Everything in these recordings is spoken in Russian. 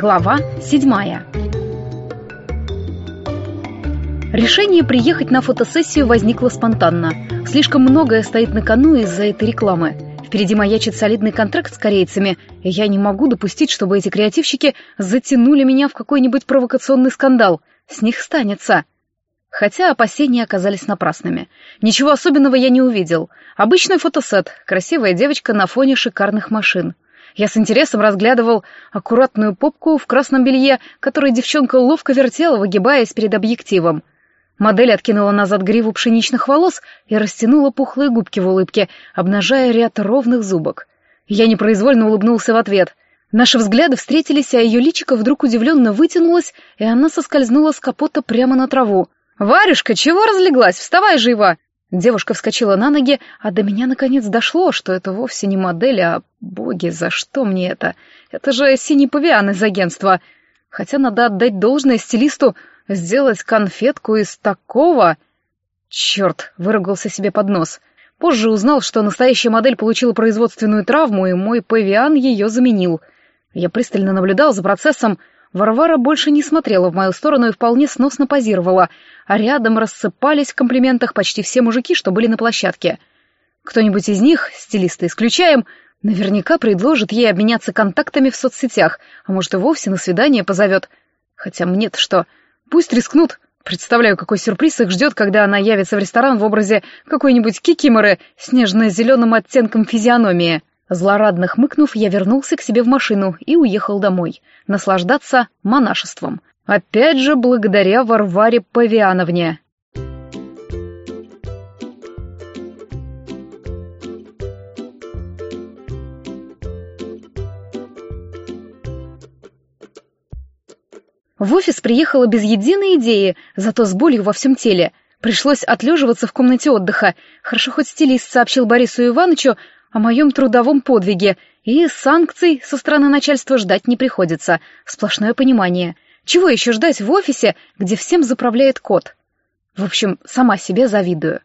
Глава седьмая Решение приехать на фотосессию возникло спонтанно. Слишком многое стоит на кону из-за этой рекламы. Впереди маячит солидный контракт с корейцами, и я не могу допустить, чтобы эти креативщики затянули меня в какой-нибудь провокационный скандал. С них станется. Хотя опасения оказались напрасными. Ничего особенного я не увидел. Обычный фотосет, красивая девочка на фоне шикарных машин. Я с интересом разглядывал аккуратную попку в красном белье, которую девчонка ловко вертела, выгибаясь перед объективом. Модель откинула назад гриву пшеничных волос и растянула пухлые губки в улыбке, обнажая ряд ровных зубок. Я непроизвольно улыбнулся в ответ. Наши взгляды встретились, а ее личико вдруг удивленно вытянулось, и она соскользнула с капота прямо на траву. «Варюшка, чего разлеглась? Вставай живо!» Девушка вскочила на ноги, а до меня наконец дошло, что это вовсе не модель, а боги, за что мне это? Это же синий павиан из агентства. Хотя надо отдать должное стилисту, Сделать конфетку из такого... Черт, выругался себе под нос. Позже узнал, что настоящая модель получила производственную травму, и мой павиан ее заменил. Я пристально наблюдал за процессом. Варвара больше не смотрела в мою сторону и вполне сносно позировала, а рядом рассыпались в комплиментах почти все мужики, что были на площадке. Кто-нибудь из них, стилиста исключаем, наверняка предложит ей обменяться контактами в соцсетях, а может и вовсе на свидание позовет. Хотя мне-то что... Пусть рискнут. Представляю, какой сюрприз их ждет, когда она явится в ресторан в образе какой-нибудь кикиморы с нежно-зеленым оттенком физиономии. Злорадно хмыкнув, я вернулся к себе в машину и уехал домой. Наслаждаться монашеством. Опять же, благодаря Варваре Павиановне. В офис приехала без единой идеи, зато с болью во всем теле. Пришлось отлеживаться в комнате отдыха. Хорошо хоть стилист сообщил Борису Ивановичу о моем трудовом подвиге, и санкций со стороны начальства ждать не приходится. Сплошное понимание. Чего еще ждать в офисе, где всем заправляет кот? В общем, сама себе завидую.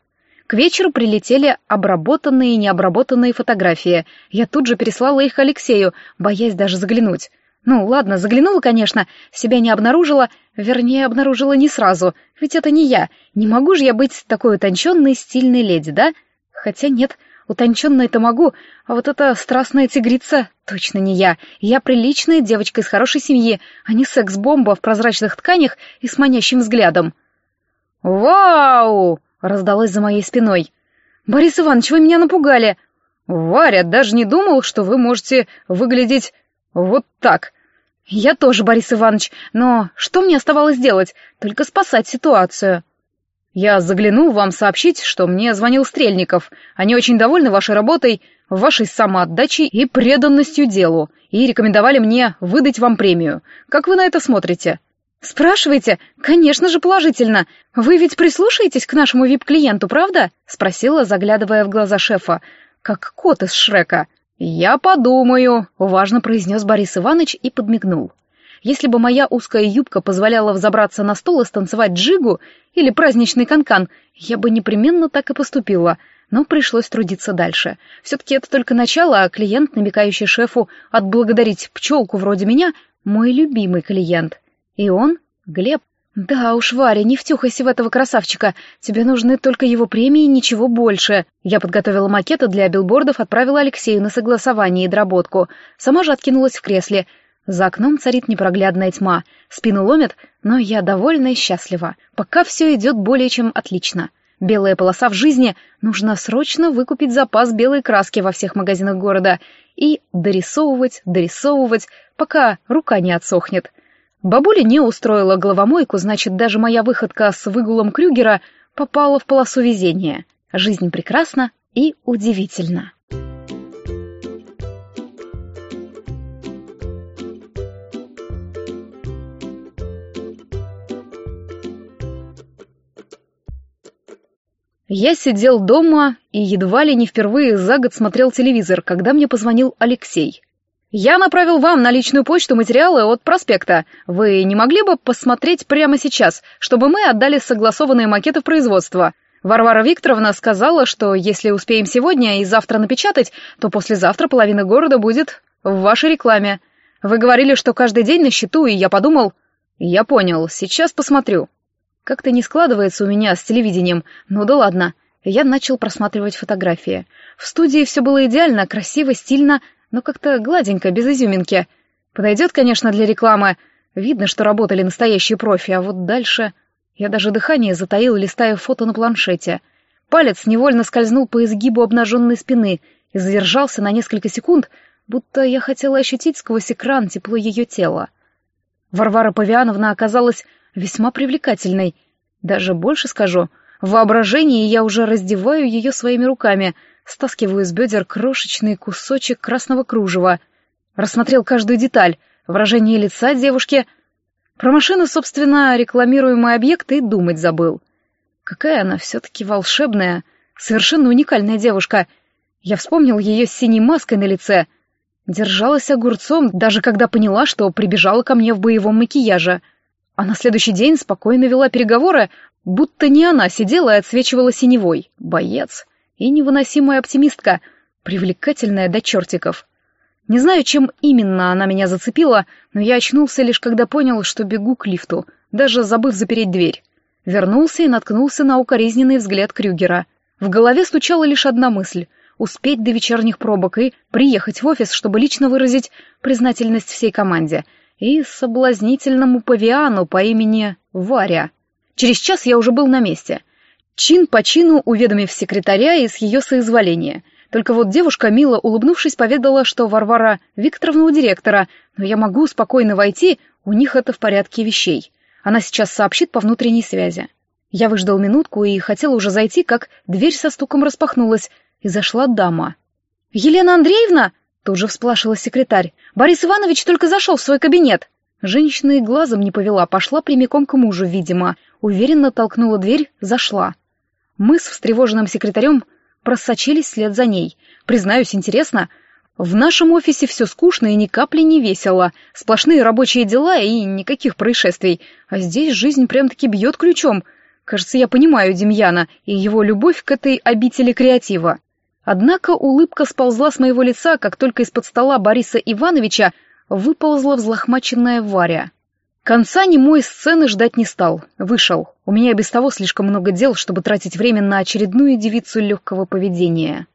К вечеру прилетели обработанные и необработанные фотографии. Я тут же переслала их Алексею, боясь даже заглянуть. Ну, ладно, заглянула, конечно, себя не обнаружила, вернее, обнаружила не сразу, ведь это не я. Не могу же я быть такой утонченной, стильной леди, да? Хотя нет, утонченной-то могу, а вот эта страстная тигрица точно не я. Я приличная девочка из хорошей семьи, а не секс-бомба в прозрачных тканях и с манящим взглядом. «Вау!» — раздалось за моей спиной. «Борис Иванович, вы меня напугали!» «Варя, даже не думал, что вы можете выглядеть вот так. «Я тоже, Борис Иванович, но что мне оставалось делать? Только спасать ситуацию». «Я заглянул вам сообщить, что мне звонил Стрельников. Они очень довольны вашей работой, вашей самоотдачей и преданностью делу, и рекомендовали мне выдать вам премию. Как вы на это смотрите?» «Спрашивайте? Конечно же, положительно. Вы ведь прислушаетесь к нашему вип-клиенту, правда?» — спросила, заглядывая в глаза шефа, как кот из Шрека. «Я подумаю», — важно произнес Борис Иванович и подмигнул. Если бы моя узкая юбка позволяла взобраться на стол и станцевать джигу или праздничный канкан, я бы непременно так и поступила, но пришлось трудиться дальше. Все-таки это только начало, а клиент, намекающий шефу отблагодарить пчелку вроде меня, мой любимый клиент. И он — Глеб. «Да уж, Варя, не втюхайся в этого красавчика. Тебе нужны только его премии и ничего больше». Я подготовила макеты для билбордов, отправила Алексею на согласование и доработку. Сама же откинулась в кресле. За окном царит непроглядная тьма. Спину ломят, но я довольна и счастлива. Пока все идет более чем отлично. Белая полоса в жизни. Нужно срочно выкупить запас белой краски во всех магазинах города и дорисовывать, дорисовывать, пока рука не отсохнет. Бабуля не устроила головомойку, значит, даже моя выходка с выгулом Крюгера попала в полосу везения. Жизнь прекрасна и удивительна. Я сидел дома и едва ли не впервые за год смотрел телевизор, когда мне позвонил Алексей. «Я направил вам на личную почту материалы от проспекта. Вы не могли бы посмотреть прямо сейчас, чтобы мы отдали согласованные макеты в производство?» Варвара Викторовна сказала, что если успеем сегодня и завтра напечатать, то послезавтра половина города будет в вашей рекламе. Вы говорили, что каждый день на счету, и я подумал... Я понял, сейчас посмотрю. Как-то не складывается у меня с телевидением, ну да ладно. Я начал просматривать фотографии. В студии все было идеально, красиво, стильно, но как-то гладенько, без изюминки. Подойдет, конечно, для рекламы. Видно, что работали настоящие профи, а вот дальше... Я даже дыхание затаил, листая фото на планшете. Палец невольно скользнул по изгибу обнаженной спины и задержался на несколько секунд, будто я хотела ощутить сквозь экран тепло ее тела. Варвара Павиановна оказалась весьма привлекательной. Даже больше скажу, в воображении я уже раздеваю ее своими руками, стаскиваю с бедер крошечный кусочек красного кружева. Рассмотрел каждую деталь, выражение лица девушки. Про машину, собственно, рекламируемый объект и думать забыл. Какая она все-таки волшебная, совершенно уникальная девушка. Я вспомнил ее с синей маской на лице — Держалась огурцом, даже когда поняла, что прибежала ко мне в боевом макияже. А на следующий день спокойно вела переговоры, будто не она сидела и отсвечивала синевой. Боец. И невыносимая оптимистка. Привлекательная до чертиков. Не знаю, чем именно она меня зацепила, но я очнулся лишь когда понял, что бегу к лифту, даже забыв запереть дверь. Вернулся и наткнулся на укоризненный взгляд Крюгера. В голове стучала лишь одна мысль — успеть до вечерних пробок и приехать в офис, чтобы лично выразить признательность всей команде и соблазнительному павиану по имени Варя. Через час я уже был на месте. Чин по чину уведомив секретаря из ее соизволения. Только вот девушка, мило улыбнувшись, поведала, что Варвара Викторовна у директора, но я могу спокойно войти, у них это в порядке вещей. Она сейчас сообщит по внутренней связи. Я выждал минутку и хотел уже зайти, как дверь со стуком распахнулась, и зашла дама. «Елена Андреевна?» — тут же всплашила секретарь. «Борис Иванович только зашел в свой кабинет». Женщина и глазом не повела, пошла прямиком к мужу, видимо. Уверенно толкнула дверь, зашла. Мы с встревоженным секретарем просочились вслед за ней. Признаюсь, интересно. В нашем офисе все скучно и ни капли не весело. Сплошные рабочие дела и никаких происшествий. А здесь жизнь прям-таки бьет ключом. Кажется, я понимаю Демьяна и его любовь к этой обители креатива. Однако улыбка сползла с моего лица, как только из-под стола Бориса Ивановича выползла взлохмаченная Варя. Конца немой сцены ждать не стал. Вышел. У меня без того слишком много дел, чтобы тратить время на очередную девицу легкого поведения.